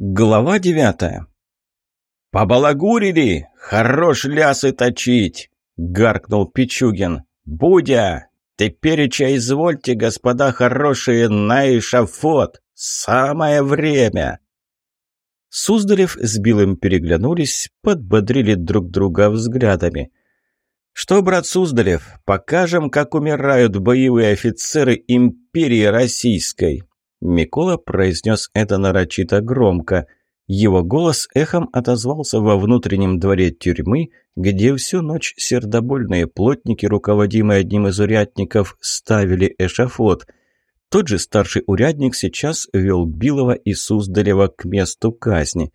Глава девятая. «Побалагурили! Хорош лясы точить!» — гаркнул Пичугин. «Будя! Тепереча извольте, господа хорошие, на эшафот! Самое время!» Суздалев с Билым переглянулись, подбодрили друг друга взглядами. «Что, брат Суздалев, покажем, как умирают боевые офицеры империи российской!» Микола произнес это нарочито громко. Его голос эхом отозвался во внутреннем дворе тюрьмы, где всю ночь сердобольные плотники, руководимые одним из урядников, ставили эшафот. Тот же старший урядник сейчас вел Билова и Суздалева к месту казни.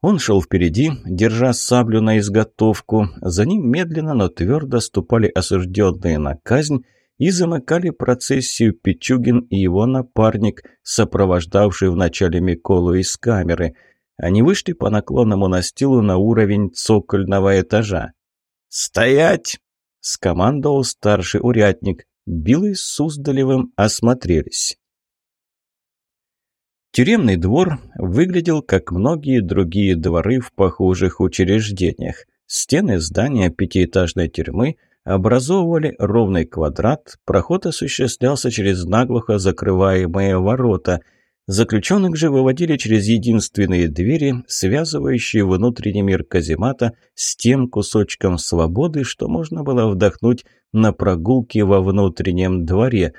Он шел впереди, держа саблю на изготовку. За ним медленно, но твердо ступали осужденные на казнь, и замыкали процессию Пичугин и его напарник, сопровождавший вначале Миколу из камеры. Они вышли по наклонному настилу на уровень цокольного этажа. «Стоять!» — скомандовал старший урядник. Билый с Суздалевым осмотрелись. Тюремный двор выглядел как многие другие дворы в похожих учреждениях. Стены здания пятиэтажной тюрьмы образовывали ровный квадрат, проход осуществлялся через наглухо закрываемые ворота. Заключенных же выводили через единственные двери, связывающие внутренний мир каземата с тем кусочком свободы, что можно было вдохнуть на прогулке во внутреннем дворе.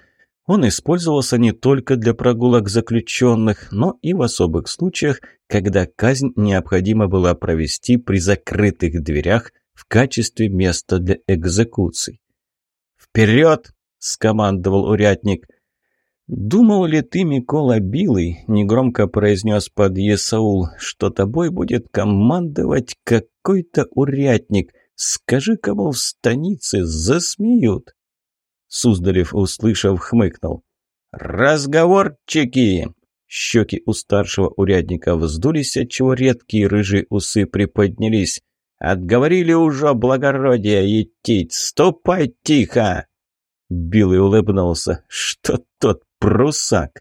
Он использовался не только для прогулок заключенных, но и в особых случаях, когда казнь необходимо было провести при закрытых дверях – в качестве места для экзекуций. «Вперед!» — скомандовал урядник. «Думал ли ты, Микола Билый, — негромко произнес подъесаул, — что тобой будет командовать какой-то урядник? Скажи, кому в станице засмеют!» Суздалев, услышав, хмыкнул. «Разговорчики!» Щеки у старшего урядника вздулись, отчего редкие рыжие усы приподнялись. «Отговорили уже благородие идти! Ступай тихо!» Билый улыбнулся. «Что тот прусак?»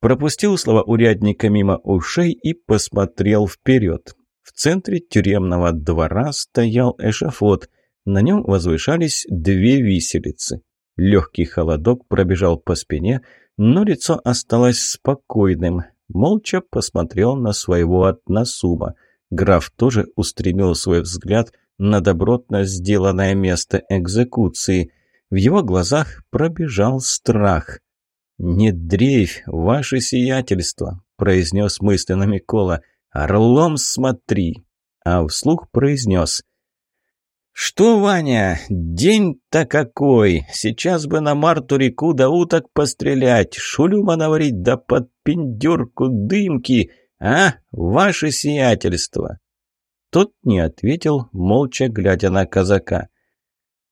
Пропустил слова урядника мимо ушей и посмотрел вперед. В центре тюремного двора стоял эшафот. На нем возвышались две виселицы. Легкий холодок пробежал по спине, но лицо осталось спокойным. Молча посмотрел на своего односума – Граф тоже устремил свой взгляд на добротно сделанное место экзекуции. В его глазах пробежал страх. «Не дрейфь, ваше сиятельство», — произнес мысленно Микола. «Орлом смотри!» А вслух произнес. «Что, Ваня, день-то какой! Сейчас бы на Марту-реку до уток пострелять, шулюма наварить да под пиндюрку дымки, «А, ваше сиятельство!» Тот не ответил, молча глядя на казака.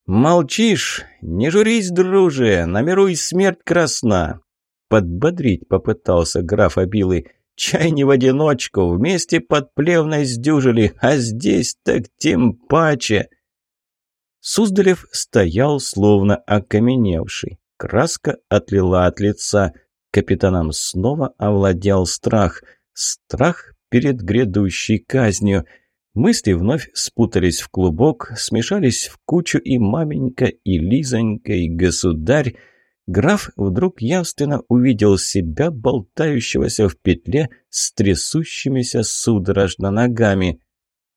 «Молчишь? Не журись, друже, на миру и смерть красна!» Подбодрить попытался граф Обилый. «Чай не в одиночку, вместе под плевной сдюжили, а здесь так тем паче!» Суздалев стоял, словно окаменевший. Краска отлила от лица. Капитаном снова овладел страх – Страх перед грядущей казнью. Мысли вновь спутались в клубок, смешались в кучу и маменька, и Лизонька, и государь. Граф вдруг явственно увидел себя, болтающегося в петле с трясущимися судорожно ногами.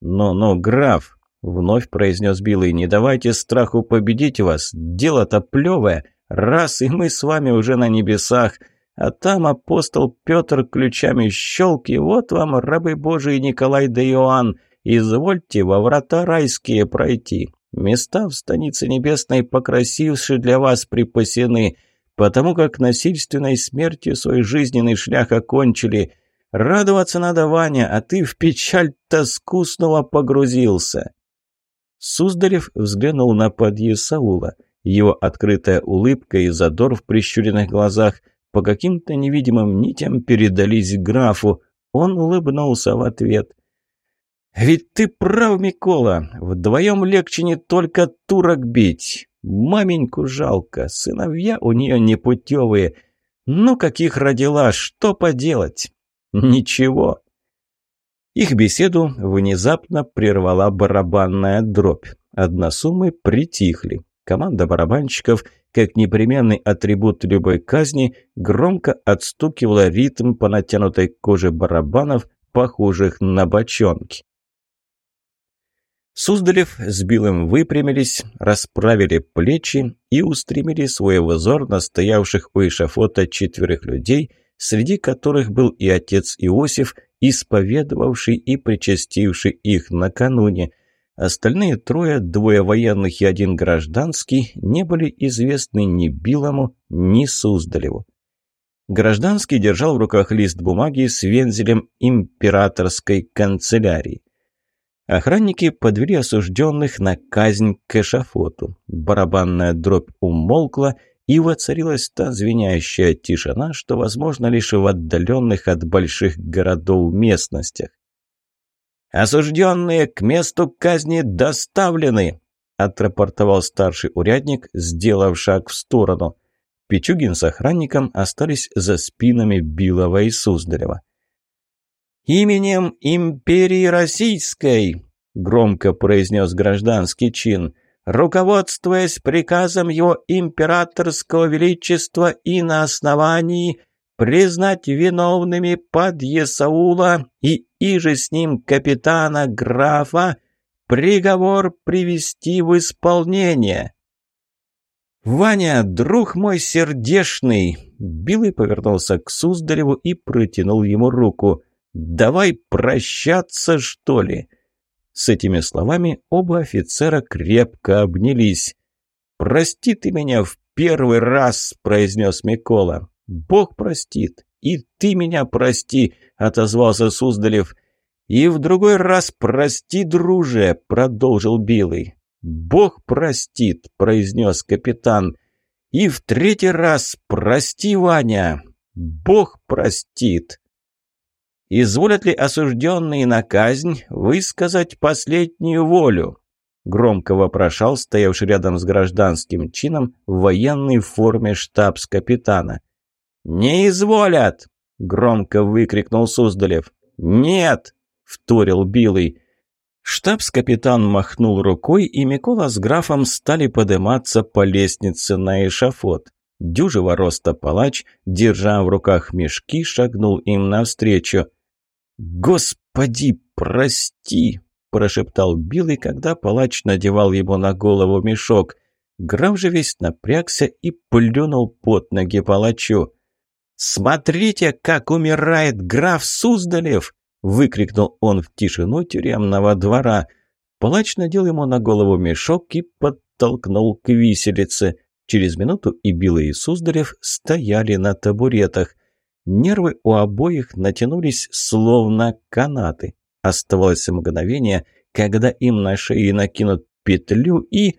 «Но-но, граф!» — вновь произнес Билый. «Не давайте страху победить вас! Дело-то плевое! Раз, и мы с вами уже на небесах! А там апостол Петр ключами щелк, и вот вам, рабы Божии Николай да Иоанн, извольте во врата райские пройти. Места в станице небесной покрасившие для вас припасены, потому как насильственной смертью свой жизненный шлях окончили. Радоваться надо, Ваня, а ты в печаль тоску снова погрузился». Суздалев взглянул на подъезд Саула. Его открытая улыбка и задор в прищуренных глазах по каким-то невидимым нитям передались графу. Он улыбнулся в ответ. «Ведь ты прав, Микола. Вдвоем легче не только турок бить. Маменьку жалко, сыновья у нее непутевые. Ну, каких родила, что поделать?» «Ничего», Их беседу внезапно прервала барабанная дробь. Односумы притихли. Команда барабанщиков, как непременный атрибут любой казни, громко отстукивала ритм по натянутой коже барабанов, похожих на бочонки. Суздалев с Билым выпрямились, расправили плечи и устремили свой взор на стоявших у эшафота четверых людей, среди которых был и отец Иосиф, исповедовавший и причастивший их накануне. Остальные трое, двое военных и один гражданский, не были известны ни Билому, ни Суздалеву. Гражданский держал в руках лист бумаги с вензелем императорской канцелярии. Охранники подвели осужденных на казнь к эшафоту. Барабанная дробь умолкла, и воцарилась та звенящая тишина, что возможно лишь в отдаленных от больших городов местностях. «Осужденные к месту казни доставлены!» – отрапортовал старший урядник, сделав шаг в сторону. Пичугин с охранником остались за спинами Билова и Суздарева. «Именем империи Российской!» – громко произнес гражданский чин. «Руководствуясь приказом его императорского величества и на основании признать виновными подъесаула и иже с ним капитана графа, приговор привести в исполнение». «Ваня, друг мой сердешный!» Билый повернулся к Суздареву и протянул ему руку – «Давай прощаться, что ли?» С этими словами оба офицера крепко обнялись. «Прости ты меня в первый раз», — произнес Микола. «Бог простит, и ты меня прости», — отозвался Суздалев. «И в другой раз прости, друже», — продолжил Билый. «Бог простит», — произнес капитан. «И в третий раз прости, Ваня, Бог простит». Изволят ли осужденные на казнь высказать последнюю волю? Громко вопрошал стоявший рядом с гражданским чином в военной форме штабс-капитана. «Не изволят!» — громко выкрикнул Суздалев. «Нет!» — вторил Билый. Штабс-капитан махнул рукой, и Микола с графом стали подниматься по лестнице на эшафот. Дюжего роста палач, держа в руках мешки, шагнул им навстречу. «Господи, прости!» – прошептал Билый, когда палач надевал ему на голову мешок. Граф же весь напрягся и плюнул под ноги палачу. «Смотрите, как умирает граф Суздалев!» – выкрикнул он в тишину тюремного двора. Палач надел ему на голову мешок и подтолкнул к виселице. Через минуту и Билый и Суздалев стояли на табуретах. Нервы у обоих натянулись словно канаты. Оставалось мгновение, когда им на шеи накинут петлю и...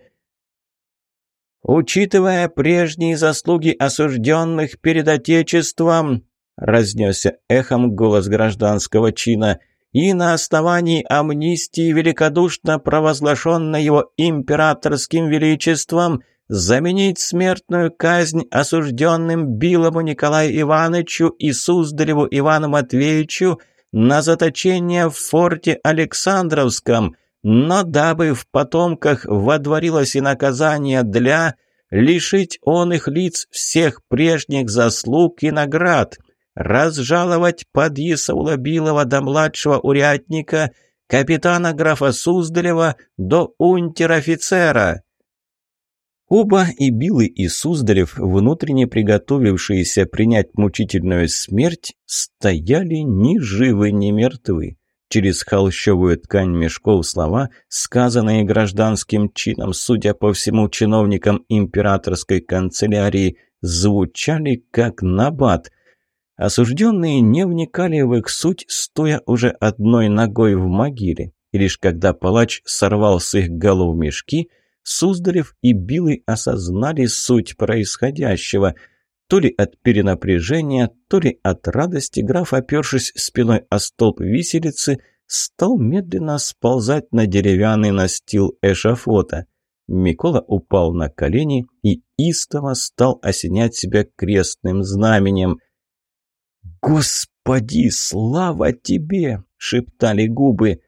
«Учитывая прежние заслуги осужденных перед Отечеством», разнесся эхом голос гражданского чина, «и на основании амнистии, великодушно провозглашенной его императорским величеством, заменить смертную казнь осужденным Билому Николаю Ивановичу и Суздалеву Ивану Матвеевичу на заточение в форте Александровском, но дабы в потомках водворилось и наказание для лишить он их лиц всех прежних заслуг и наград, разжаловать под Исаула Билова до младшего урядника, капитана графа Суздалева до унтер-офицера. Оба, и Билый, и Суздалев, внутренне приготовившиеся принять мучительную смерть, стояли ни живы, ни мертвы. Через холщовую ткань мешков слова, сказанные гражданским чином, судя по всему чиновникам императорской канцелярии, звучали как набат. Осужденные не вникали в их суть, стоя уже одной ногой в могиле. И лишь когда палач сорвал с их голов мешки – Суздалев и Билый осознали суть происходящего. То ли от перенапряжения, то ли от радости граф, опершись спиной о столб виселицы, стал медленно сползать на деревянный настил эшафота. Микола упал на колени и истово стал осенять себя крестным знаменем. «Господи, слава тебе!» шептали губы.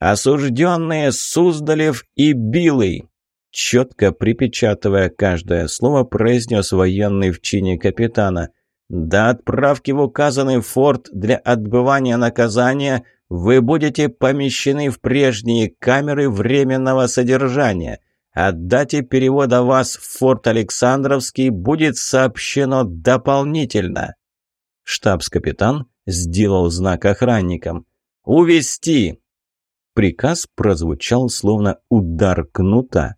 «Осужденные Суздалев и Билый!» Четко припечатывая каждое слово, произнес военный в чине капитана. «До отправки в указанный форт для отбывания наказания вы будете помещены в прежние камеры временного содержания. О дате перевода вас в форт Александровский будет сообщено дополнительно». Штабс-капитан сделал знак охранникам. «Увести!» Приказ прозвучал, словно удар кнута.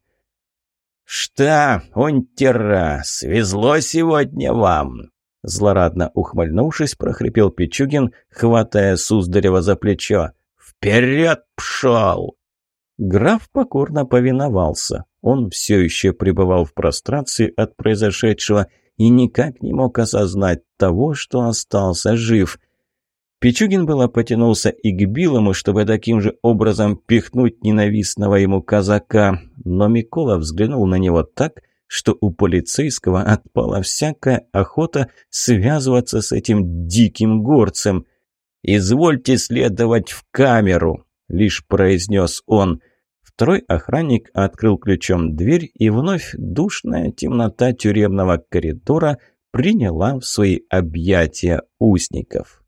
«Что, унтера, свезло сегодня вам!» Злорадно ухмыльнувшись, прохрипел Пичугин, хватая Суздарева за плечо. «Вперед пшел!» Граф покорно повиновался. Он все еще пребывал в прострации от произошедшего и никак не мог осознать того, что остался жив. Пичугин было потянулся и к Билому, чтобы таким же образом пихнуть ненавистного ему казака, но Микола взглянул на него так, что у полицейского отпала всякая охота связываться с этим диким горцем. «Извольте следовать в камеру», — лишь произнес он. Второй охранник открыл ключом дверь, и вновь душная темнота тюремного коридора приняла в свои объятия узников.